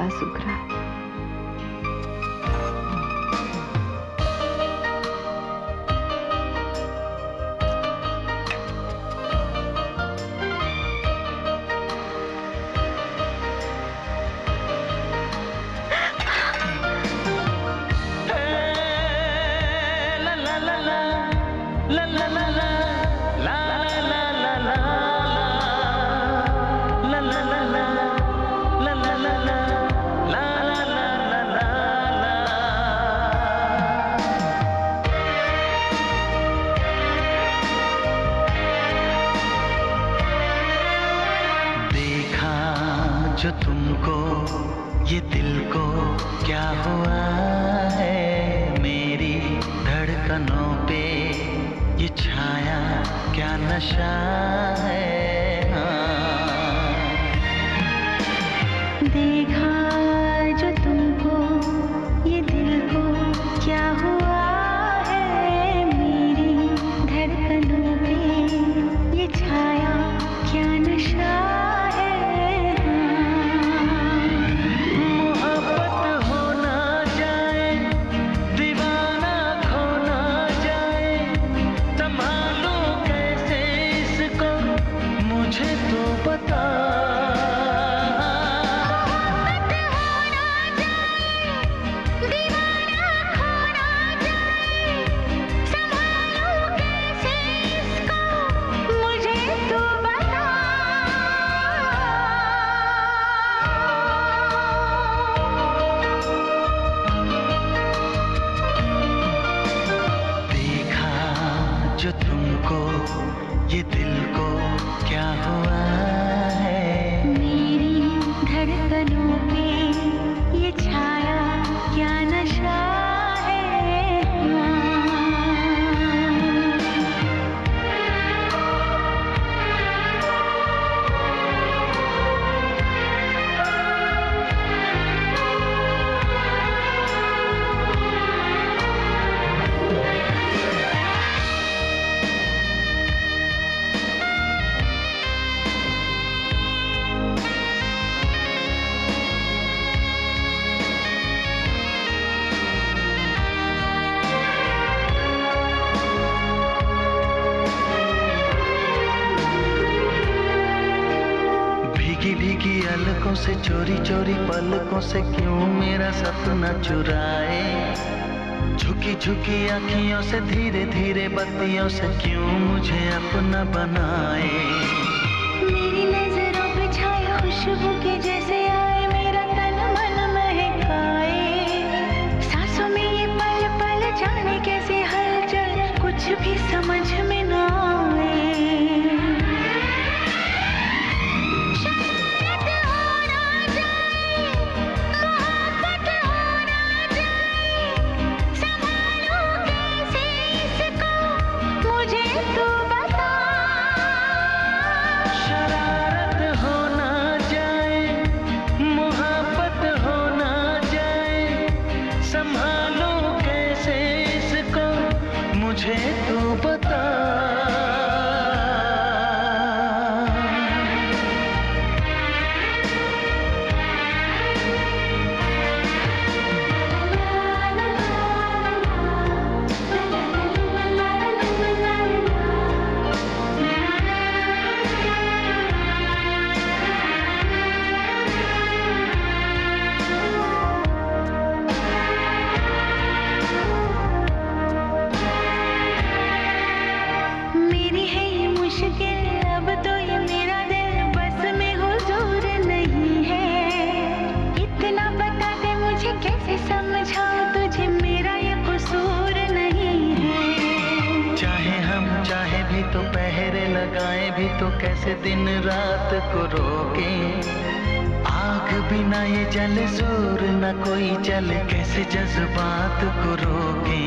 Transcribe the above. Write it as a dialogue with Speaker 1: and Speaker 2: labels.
Speaker 1: गला सूख रहा है
Speaker 2: देखा जो तुमको, ये दिल को, क्या हुआ है मेरी धड़कनों पे ये छाया, क्या नशा हाँ। तो अलकों से, चोरी चोरी पलकों से क्यों मेरा सपना चुराए? झुकी झुकी आँखियों से, धीरे धीरे बत्तियों से क्यों मुझे अपना बनाए? चाहे हम, चाहे भी तो पहरे लगाए, भी तो कैसे दिन रात को रोके? आग बिना ये जल, ज़ोर न कोई जल, कैसे जज्बात को रोके?